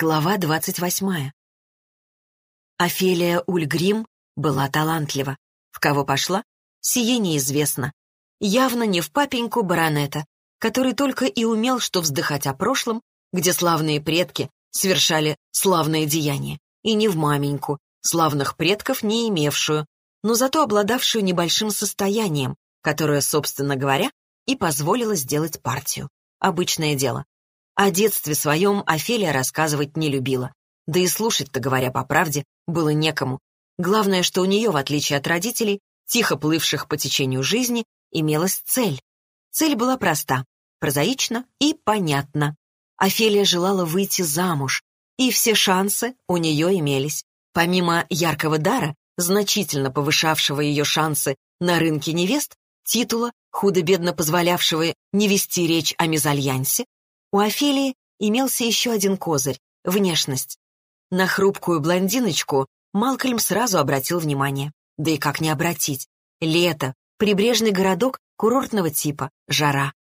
Глава двадцать восьмая. Офелия Ульгрим была талантлива. В кого пошла, сие неизвестно. Явно не в папеньку баронета, который только и умел что вздыхать о прошлом, где славные предки совершали славные деяния, и не в маменьку, славных предков не имевшую, но зато обладавшую небольшим состоянием, которое, собственно говоря, и позволило сделать партию. Обычное дело. О детстве своем Офелия рассказывать не любила. Да и слушать-то, говоря по правде, было некому. Главное, что у нее, в отличие от родителей, тихо плывших по течению жизни, имелась цель. Цель была проста, прозаична и понятна. Офелия желала выйти замуж, и все шансы у нее имелись. Помимо яркого дара, значительно повышавшего ее шансы на рынке невест, титула, худо-бедно позволявшего не вести речь о мезальянсе, у Офелии имелся еще один козырь — внешность. На хрупкую блондиночку Малкольм сразу обратил внимание. Да и как не обратить? Лето, прибрежный городок курортного типа, жара.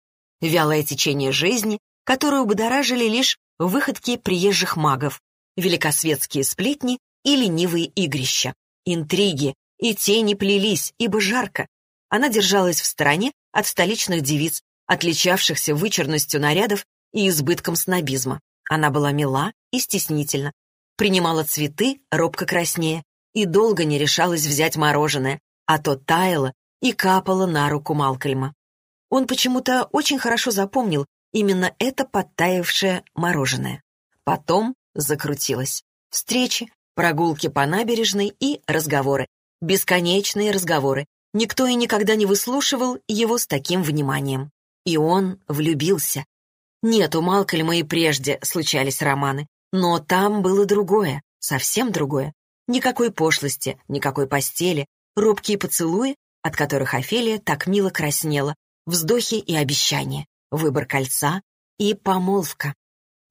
Вялое течение жизни, которую будоражили лишь выходки приезжих магов, великосветские сплетни и ленивые игрища. Интриги и тени плелись, ибо жарко. Она держалась в стороне от столичных девиц, отличавшихся вычурностью нарядов и избытком снобизма. Она была мила и стеснительна, принимала цветы, робко краснее, и долго не решалась взять мороженое, а то таяло и капало на руку Малкольма. Он почему-то очень хорошо запомнил именно это подтаявшее мороженое. Потом закрутилось. Встречи, прогулки по набережной и разговоры. Бесконечные разговоры. Никто и никогда не выслушивал его с таким вниманием. И он влюбился. Нет, у Малкольма и прежде случались романы, но там было другое, совсем другое. Никакой пошлости, никакой постели, робкие поцелуи, от которых Офелия так мило краснела, вздохи и обещания, выбор кольца и помолвка.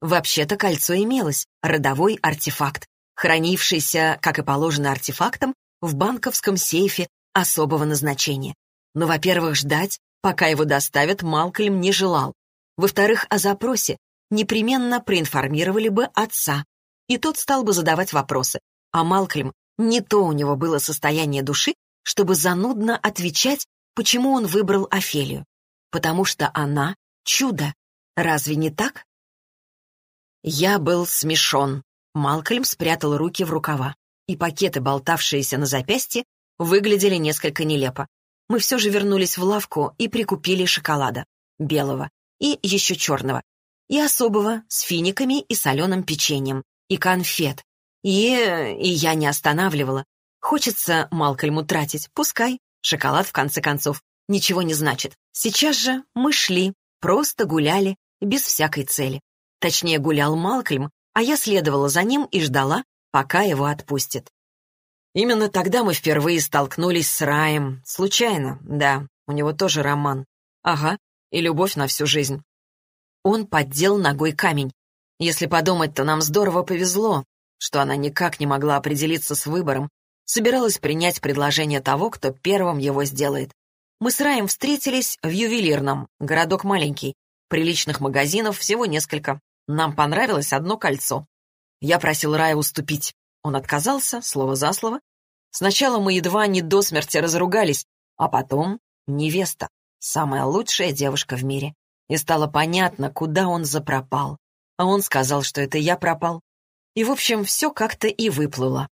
Вообще-то кольцо имелось, родовой артефакт, хранившийся, как и положено артефактом, в банковском сейфе особого назначения. Но, во-первых, ждать, пока его доставят, Малкольм не желал. Во-вторых, о запросе непременно проинформировали бы отца, и тот стал бы задавать вопросы. А Малкольм, не то у него было состояние души, чтобы занудно отвечать, почему он выбрал Офелию. Потому что она — чудо. Разве не так? Я был смешон. Малкольм спрятал руки в рукава, и пакеты, болтавшиеся на запястье, выглядели несколько нелепо. Мы все же вернулись в лавку и прикупили шоколада. Белого и еще черного, и особого с финиками и соленым печеньем, и конфет. И... и я не останавливала. Хочется Малкольму тратить, пускай. Шоколад, в конце концов, ничего не значит. Сейчас же мы шли, просто гуляли, без всякой цели. Точнее, гулял Малкольм, а я следовала за ним и ждала, пока его отпустит. Именно тогда мы впервые столкнулись с Раем. Случайно, да, у него тоже роман. Ага, и любовь на всю жизнь. Он поддел ногой камень. Если подумать, то нам здорово повезло, что она никак не могла определиться с выбором, собиралась принять предложение того, кто первым его сделает. Мы с Раем встретились в ювелирном, городок маленький, приличных магазинов всего несколько. Нам понравилось одно кольцо. Я просил Рая уступить. Он отказался, слово за слово. Сначала мы едва не до смерти разругались, а потом невеста самая лучшая девушка в мире. И стало понятно, куда он запропал. А он сказал, что это я пропал. И, в общем, все как-то и выплыло.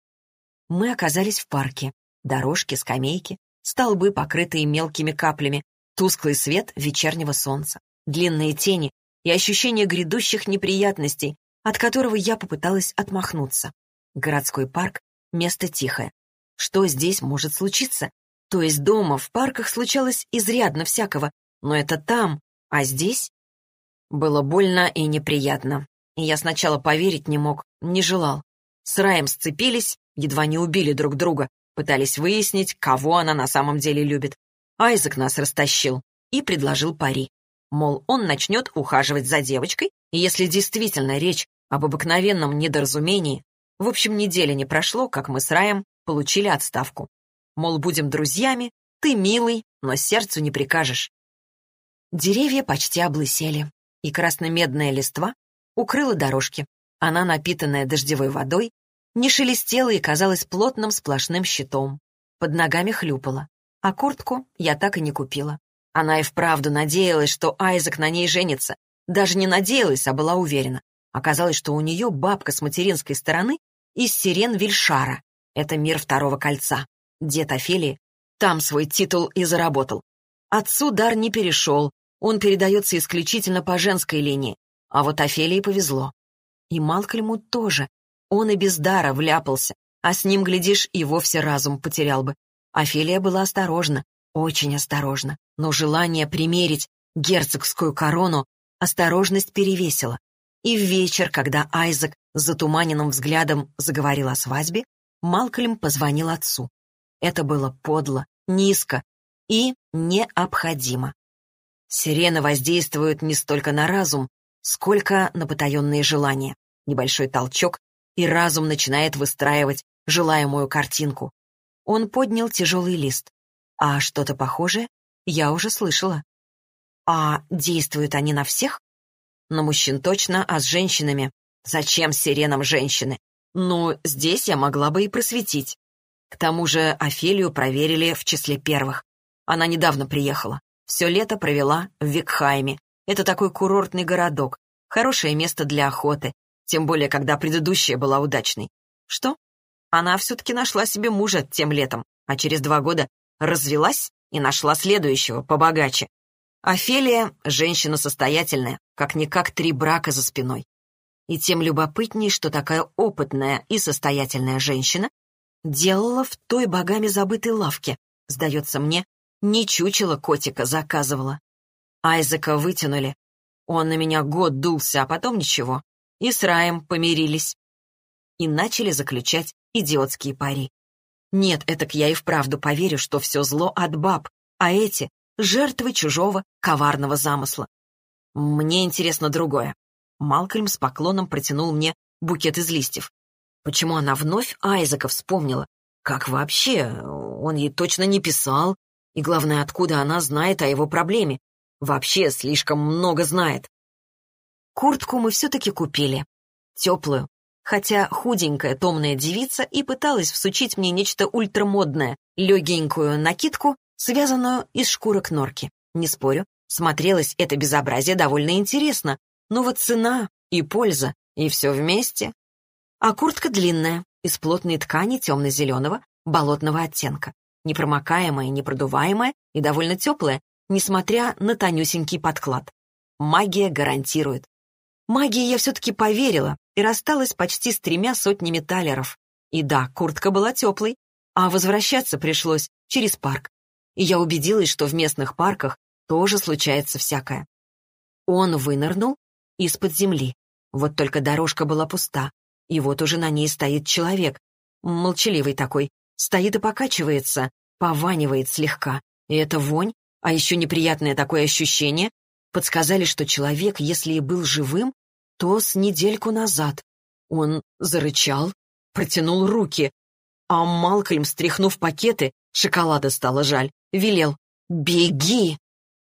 Мы оказались в парке. Дорожки, скамейки, столбы, покрытые мелкими каплями, тусклый свет вечернего солнца, длинные тени и ощущение грядущих неприятностей, от которого я попыталась отмахнуться. Городской парк — место тихое. Что здесь может случиться? То есть дома, в парках случалось изрядно всякого, но это там, а здесь? Было больно и неприятно. И я сначала поверить не мог, не желал. С Раем сцепились, едва не убили друг друга, пытались выяснить, кого она на самом деле любит. Айзек нас растащил и предложил пари. Мол, он начнет ухаживать за девочкой, и если действительно речь об обыкновенном недоразумении, в общем, недели не прошло, как мы с Раем получили отставку. Мол, будем друзьями, ты милый, но сердцу не прикажешь. Деревья почти облысели, и красно-медная листва укрыла дорожки. Она, напитанная дождевой водой, не шелестела и казалась плотным сплошным щитом. Под ногами хлюпала. А куртку я так и не купила. Она и вправду надеялась, что Айзек на ней женится. Даже не надеялась, а была уверена. Оказалось, что у нее бабка с материнской стороны из сирен Вильшара. Это мир второго кольца. Дед Офелии там свой титул и заработал. Отцу дар не перешел, он передается исключительно по женской линии. А вот Офелии повезло. И Малкольму тоже. Он и без дара вляпался, а с ним, глядишь, и вовсе разум потерял бы. Офелия была осторожна, очень осторожна, но желание примерить герцогскую корону осторожность перевесила. И в вечер, когда Айзек с затуманенным взглядом заговорил о свадьбе, Малкольм позвонил отцу. Это было подло, низко и необходимо. Сирены воздействуют не столько на разум, сколько на потаенные желания. Небольшой толчок, и разум начинает выстраивать желаемую картинку. Он поднял тяжелый лист. А что-то похожее я уже слышала. А действуют они на всех? На мужчин точно, а с женщинами? Зачем сиренам женщины? Ну, здесь я могла бы и просветить. К тому же Офелию проверили в числе первых. Она недавно приехала. Все лето провела в Викхайме. Это такой курортный городок. Хорошее место для охоты. Тем более, когда предыдущая была удачной. Что? Она все-таки нашла себе мужа тем летом, а через два года развелась и нашла следующего, побогаче. Офелия — женщина состоятельная, как-никак три брака за спиной. И тем любопытней, что такая опытная и состоятельная женщина делала в той богами забытой лавке. Сдается мне, не чучело котика заказывала. Айзека вытянули. Он на меня год дулся, а потом ничего. И с Раем помирились. И начали заключать идиотские пари. Нет, этак я и вправду поверю, что все зло от баб, а эти — жертвы чужого коварного замысла. Мне интересно другое. Малкольм с поклоном протянул мне букет из листьев. Почему она вновь Айзека вспомнила? Как вообще? Он ей точно не писал. И главное, откуда она знает о его проблеме? Вообще слишком много знает. Куртку мы все-таки купили. Теплую. Хотя худенькая томная девица и пыталась всучить мне нечто ультрамодное, легенькую накидку, связанную из шкурок норки. Не спорю, смотрелось это безобразие довольно интересно, но вот цена и польза, и все вместе а куртка длинная, из плотной ткани темно-зеленого, болотного оттенка, непромокаемая, непродуваемая и довольно теплая, несмотря на тонюсенький подклад. Магия гарантирует. Магии я все-таки поверила и рассталась почти с тремя сотнями талеров. И да, куртка была теплой, а возвращаться пришлось через парк. И я убедилась, что в местных парках тоже случается всякое. Он вынырнул из-под земли. Вот только дорожка была пуста, и вот уже на ней стоит человек. Молчаливый такой. Стоит и покачивается, пованивает слегка. И это вонь, а еще неприятное такое ощущение, подсказали, что человек, если и был живым, то с недельку назад. Он зарычал, протянул руки, а Малкольм, стряхнув пакеты, шоколада стало жаль, велел «Беги!»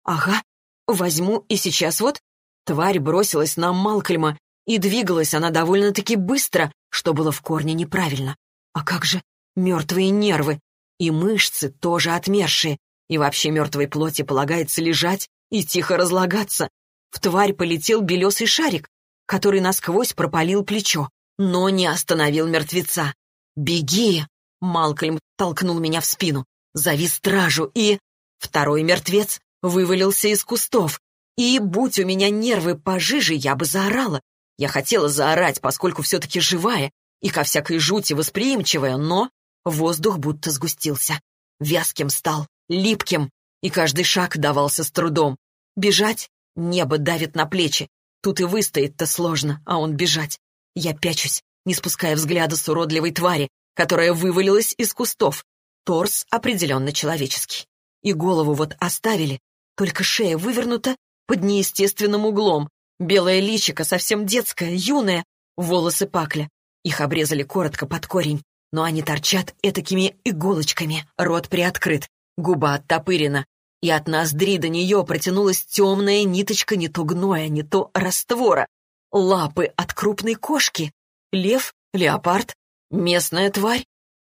«Ага, возьму и сейчас вот...» Тварь бросилась на Малкольма, и двигалась она довольно-таки быстро, что было в корне неправильно. А как же мертвые нервы? И мышцы тоже отмершие. И вообще мертвой плоти полагается лежать и тихо разлагаться. В тварь полетел белесый шарик, который насквозь пропалил плечо, но не остановил мертвеца. «Беги!» — Малкольм толкнул меня в спину. «Зови стражу и...» Второй мертвец вывалился из кустов. И, будь у меня нервы пожиже, я бы заорала. Я хотела заорать, поскольку все-таки живая и ко всякой жути восприимчивая, но воздух будто сгустился. Вязким стал, липким, и каждый шаг давался с трудом. Бежать? Небо давит на плечи. Тут и выстоять-то сложно, а он бежать. Я пячусь, не спуская взгляда с уродливой твари, которая вывалилась из кустов. Торс определенно человеческий. И голову вот оставили, только шея вывернута под неестественным углом, Белое личико, совсем детское, юное, волосы пакля. Их обрезали коротко под корень, но они торчат этакими иголочками, рот приоткрыт, губа оттопырена, и от ноздри до нее протянулась темная ниточка не то гноя, не то раствора. Лапы от крупной кошки. Лев, леопард, местная тварь.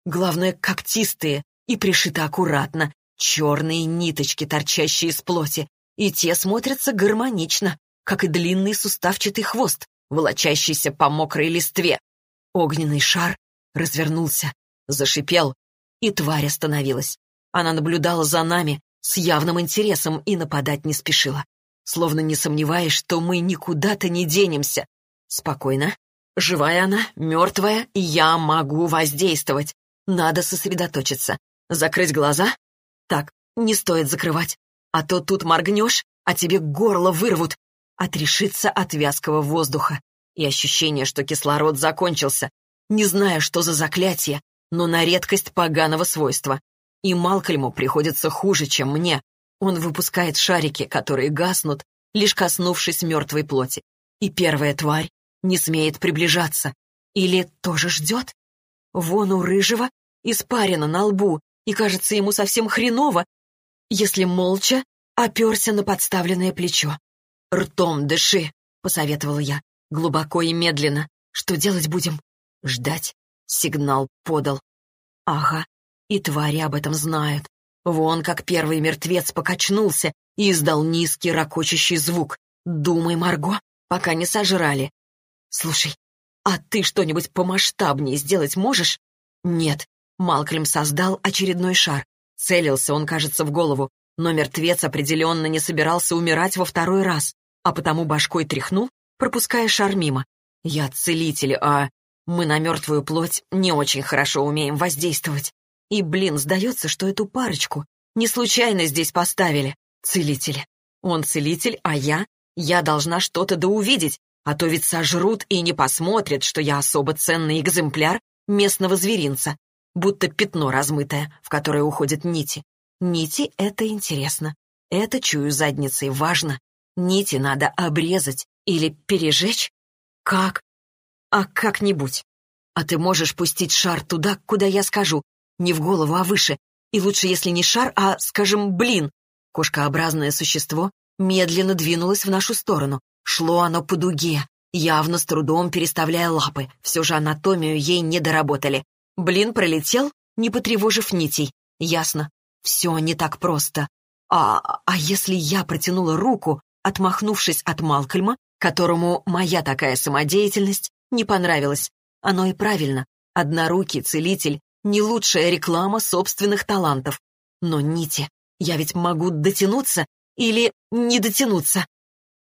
Главное, когтистые и пришиты аккуратно. Черные ниточки, торчащие из плоти. И те смотрятся гармонично, как и длинный суставчатый хвост, волочащийся по мокрой листве. Огненный шар развернулся, зашипел, и тварь остановилась. Она наблюдала за нами с явным интересом и нападать не спешила, словно не сомневаясь, что мы никуда-то не денемся. Спокойно. Живая она, мертвая, я могу воздействовать. Надо сосредоточиться. Закрыть глаза? Так, не стоит закрывать. А то тут моргнешь, а тебе горло вырвут. Отрешиться от вязкого воздуха. И ощущение, что кислород закончился. Не знаю, что за заклятие, но на редкость поганого свойства. И Малкольму приходится хуже, чем мне. Он выпускает шарики, которые гаснут, лишь коснувшись мертвой плоти. И первая тварь не смеет приближаться. Или тоже ждет? Вон у рыжего испарина на лбу, и кажется ему совсем хреново, если молча оперся на подставленное плечо. «Ртом дыши», — посоветовала я, глубоко и медленно. «Что делать будем?» «Ждать». Сигнал подал. Ага, и твари об этом знают. Вон как первый мертвец покачнулся и издал низкий ракочущий звук. «Думай, Марго, пока не сожрали». «Слушай, а ты что-нибудь помасштабнее сделать можешь?» «Нет». Малкольм создал очередной шар. Целился он, кажется, в голову, но мертвец определенно не собирался умирать во второй раз, а потому башкой тряхнул, пропуская шар мимо. «Я целитель, а мы на мертвую плоть не очень хорошо умеем воздействовать. И, блин, сдается, что эту парочку не случайно здесь поставили. Целители. Он целитель, а я? Я должна что-то да увидеть, а то ведь сожрут и не посмотрят, что я особо ценный экземпляр местного зверинца, будто пятно размытое, в которое уходят нити. Нити — это интересно. Это, чую задницей, важно. Нити надо обрезать или пережечь. Как? А как-нибудь. А ты можешь пустить шар туда, куда я скажу. Не в голову, а выше. И лучше, если не шар, а, скажем, блин. Кошкообразное существо медленно двинулось в нашу сторону. Шло оно по дуге, явно с трудом переставляя лапы. Все же анатомию ей не доработали. Блин пролетел, не потревожив нитей. Ясно. Все не так просто. А, а если я протянула руку, отмахнувшись от Малкольма, которому моя такая самодеятельность не понравилась. Оно и правильно. Однорукий целитель — не лучшая реклама собственных талантов. Но нити, я ведь могу дотянуться или не дотянуться.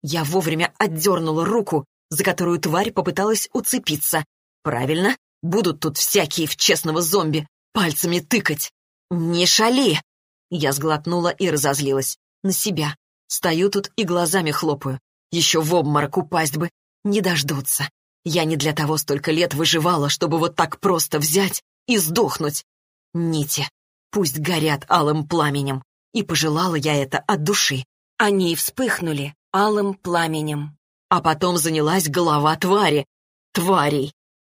Я вовремя отдернула руку, за которую тварь попыталась уцепиться. Правильно, будут тут всякие в честного зомби пальцами тыкать. «Не шали!» Я сглотнула и разозлилась. На себя. Стою тут и глазами хлопаю. Еще в обморок упасть бы. Не дождутся. Я не для того столько лет выживала, чтобы вот так просто взять и сдохнуть. Нити. Пусть горят алым пламенем. И пожелала я это от души. Они вспыхнули алым пламенем. А потом занялась голова твари. Тварей.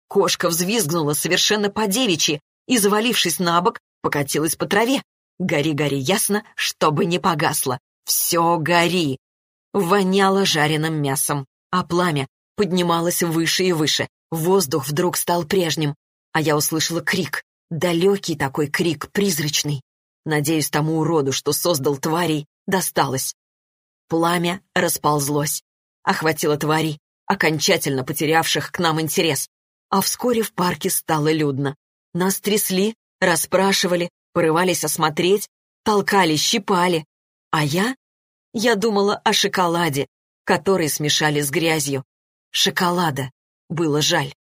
Кошка взвизгнула совершенно по-девичьи и, завалившись на бок, покатилась по траве. Гори-гори ясно, чтобы не погасло. Все гори. Воняло жареным мясом, а пламя поднималось выше и выше. Воздух вдруг стал прежним, а я услышала крик. Далекий такой крик, призрачный. Надеюсь, тому уроду, что создал тварей, досталось. Пламя расползлось, охватило тварей, окончательно потерявших к нам интерес. А вскоре в парке стало людно. Нас трясли, расспрашивали, порывались осмотреть, толкали, щипали. А я я думала о шоколаде, который смешали с грязью. Шоколада было жаль.